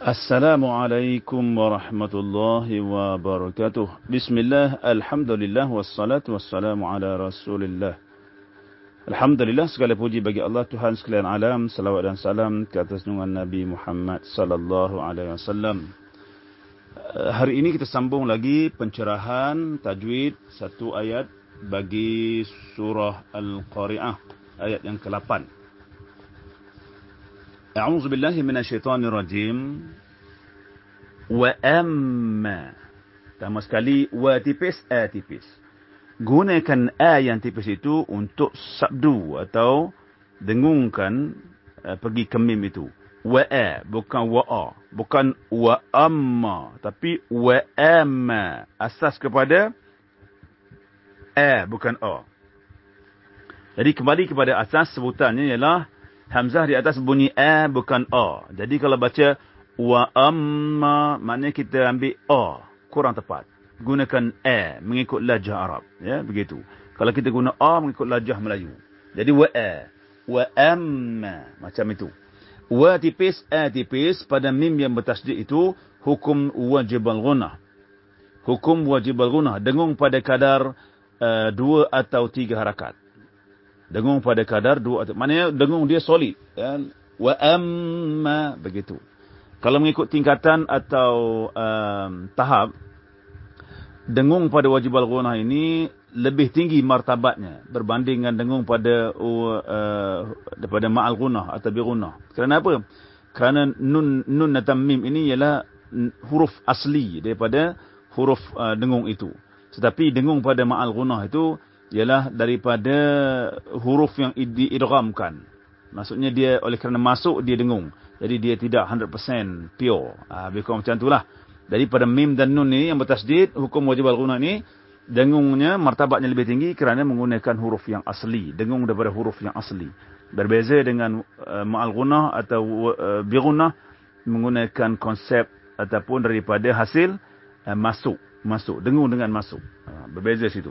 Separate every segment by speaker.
Speaker 1: Assalamualaikum warahmatullahi wabarakatuh. Bismillah, alhamdulillah, wassalatu wassalamu ala rasulillah. Alhamdulillah, segala puji bagi Allah Tuhan sekalian alam. Salawat dan salam ke atas nungan Nabi Muhammad sallallahu alaihi wasallam. Eh, hari ini kita sambung lagi pencerahan tajwid satu ayat bagi surah Al-Qari'ah. Ayat yang ke-8. أعوذ بالله من الشيطان الرجيم وأما Pertama sekali, wa tipis, a tipis. Gunakan a yang tipis itu untuk sabdu atau dengungkan uh, pergi ke mim itu. Wa a, bukan wa a. Bukan wa amma. Tapi wa amma. Asas kepada a, bukan a. Jadi kembali kepada asas sebutannya ialah Hamzah di atas bunyi A bukan A. Jadi kalau baca wa amma maknanya kita ambil A. Kurang tepat. Gunakan A mengikut lajah Arab. Ya, begitu. Kalau kita guna A mengikut lajah Melayu. Jadi wa A. Wa amma. Macam itu. Wa tipis, A tipis pada mim yang bertasjid itu hukum wajib al-gunah. Hukum wajib al-gunah. Dengung pada kadar uh, dua atau tiga harakat. Dengung pada kadar dua maknanya dengung dia solid ya. Wa amma begitu. Kalau mengikut tingkatan atau um, tahap dengung pada wajib al-ghunah ini lebih tinggi martabatnya berbanding dengan dengung pada uh, daripada ma'al ghunah atau bi ghunah. Kerana apa? Kerana nun nun dan mim ini ialah huruf asli daripada huruf uh, dengung itu. Tetapi dengung pada ma'al ghunah itu ialah daripada huruf yang diidghamkan. Maksudnya dia oleh kerana masuk dia dengung. Jadi dia tidak 100% pure. Ah ha, lebih macam itulah. Daripada mim dan nun ni yang bertasdid hukum wajib al-ghunah ni dengungnya martabatnya lebih tinggi kerana menggunakan huruf yang asli, dengung daripada huruf yang asli. Berbeza dengan uh, ma'al ghunah atau uh, bi ghunah menggunakan konsep ataupun daripada hasil uh, masuk, masuk, dengung dengan masuk. Uh, berbeza situ.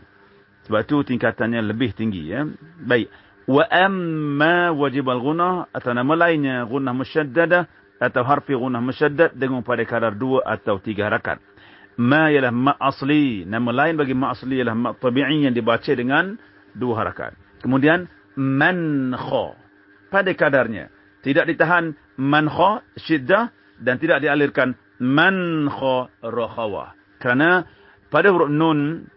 Speaker 1: Sebab itu tingkatannya lebih tinggi. Ya. Baik. Wa amma wajib al-gunah atau nama lainnya gunah musyaddadah atau harfi gunah musyaddad dengan pada kadar dua atau tiga harakat. Ma ialah ma asli. Nama lain bagi ma asli ialah ma tabi'i yang dibaca dengan dua harakat. Kemudian man kha. Pada kadarnya. Tidak ditahan man kha syiddah dan tidak dialirkan man kha rakhawah. Kerana pada huruf nun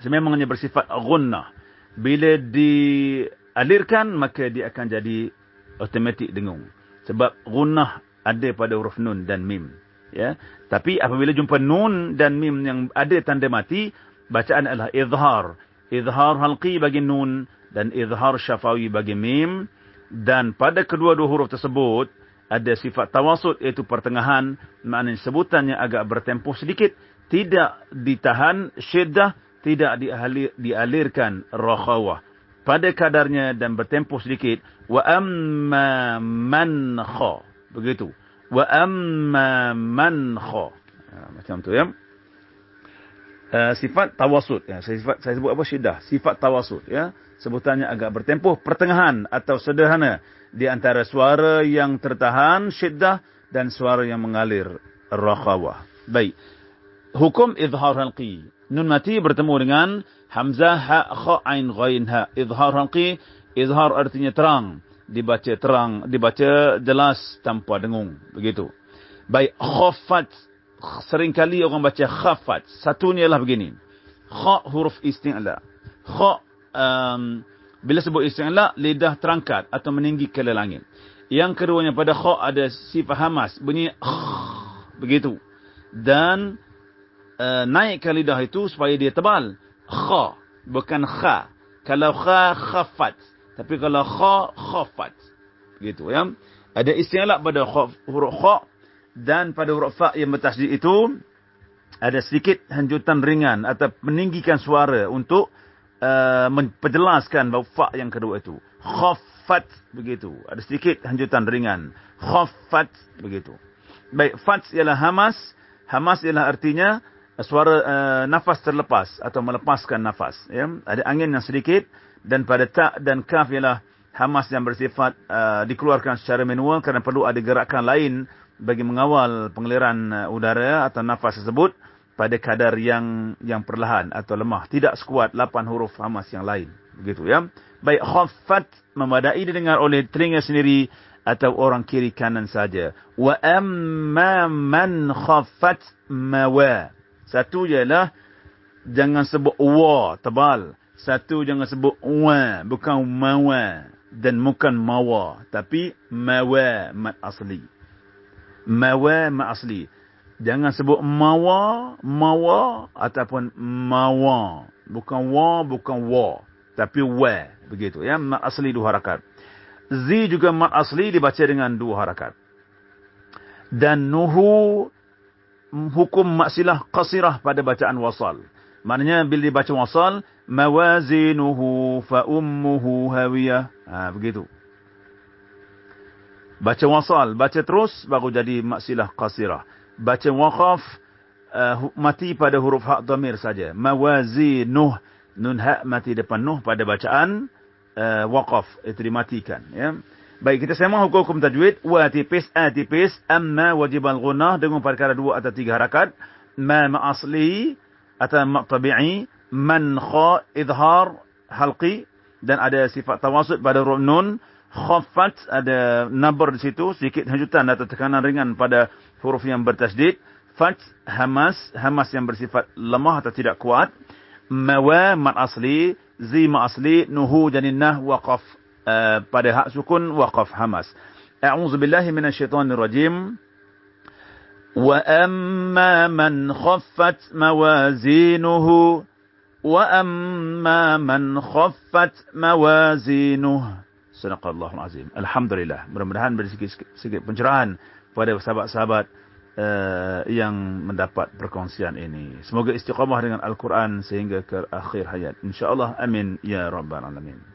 Speaker 1: sememangnya bersifat gunnah. Bila dialirkan, maka dia akan jadi otomatik dengung. Sebab gunnah ada pada huruf nun dan mim. Ya, Tapi apabila jumpa nun dan mim yang ada tanda mati, bacaan adalah izhar. Izhar halqi bagi nun dan izhar syafawi bagi mim. Dan pada kedua-dua huruf tersebut, ada sifat tawasud iaitu pertengahan. Maknanya sebutannya agak bertempuh sedikit. Tidak ditahan syeddah tidak dialir, dialirkan rakhawah pada kadarnya dan bertempuh sedikit. Wa amma man kha. Begitu. Wa amma man kha. Ya, macam tu ya. Uh, sifat tawasud. Ya sifat saya sebut apa? Syiddah. Sifat tawasud ya. Sebutannya agak bertempuh pertengahan atau sederhana. Di antara suara yang tertahan syiddah dan suara yang mengalir rakhawah. Baik. Hukum izhar halqi nun mati bertemu dengan hamzah ha kha ain ghain ha. Izhar halqi izhar artinya terang. Dibaca terang dibaca jelas tanpa dengung. Begitu. Baik khaffat seringkali orang baca khaffat satunya ialah begini. Kha huruf isti'la. Kha um, bila sebut isti'la lidah terangkat atau meninggi ke langit. Yang keduanya pada kha ada sifat hamas. Bunyi begitu. Dan uh, naikkan lidah itu supaya dia tebal. Kha. Bukan kha. Kalau kha, khafat. Tapi kalau kha, khafat. Begitu ya. Ada istilah pada huruf kha. Dan pada huruf fa yang bertasjid itu. Ada sedikit hanjutan ringan. Atau meninggikan suara untuk uh, memperjelaskan bahawa fa yang kedua itu. Khafat. Begitu. Ada sedikit hanjutan ringan. Khafat. Begitu. Baik. Fat ialah hamas. Hamas ialah artinya suara uh, nafas terlepas atau melepaskan nafas ya ada angin yang sedikit dan pada ta dan kaf ialah hamas yang bersifat uh, dikeluarkan secara manual kerana perlu ada gerakan lain bagi mengawal pengaliran uh, udara atau nafas tersebut pada kadar yang yang perlahan atau lemah. Tidak sekuat 8 huruf hamas yang lain. Begitu ya. Baik khaffat memadai didengar oleh telinga sendiri atau orang kiri kanan saja. Wa amma man khaffat mawa. Satu ialah jangan sebut wa tebal. Satu jangan sebut wa bukan mawa dan bukan mawa tapi mawa mat asli. Mawa mat asli. Jangan sebut mawa, mawa ataupun mawa. Bukan wa, bukan wa. Tapi wa. Begitu ya. Mat asli dua harakat. Z juga mat asli dibaca dengan dua harakat. Dan nuhu hukum maksilah qasirah pada bacaan wasal. Maknanya bila dibaca wasal, mawazinuhu fa ummuhu hawiyah. Ha, begitu. Baca wasal, baca terus baru jadi maksilah qasirah baca waqaf uh, mati pada huruf hak dhamir saja. Mawazi nuh nun hak mati depan nuh pada bacaan uh, waqaf itu dimatikan ya. Baik kita sembang hukum tajwid wa tipis a tipis. Amma wajib al ghunnah dengan perkara dua atau tiga harakat. Ma ma asli atau ma tabi'i man kha idhar halqi. Dan ada sifat tawasud pada huruf nun. Khaffat ada nabar di situ. Sedikit hanyutan atau tekanan ringan pada huruf yang bertasdid fat hamas. Hamas yang bersifat lemah atau tidak kuat. Mawa mat asli zi ma asli nuhu janinnah waqaf uh, pada hak sukun waqaf hamas a'udzu billahi minasyaitonir rajim wa amma man khaffat mawazinuhu wa amma man khaffat mawazinuhu Sadaqallahul azim. Alhamdulillah. Mudah-mudahan beri sedikit pencerahan pada sahabat-sahabat uh, yang mendapat perkongsian ini. Semoga istiqamah dengan Al-Quran sehingga ke akhir hayat. InsyaAllah. Amin. Ya Rabbal Alamin.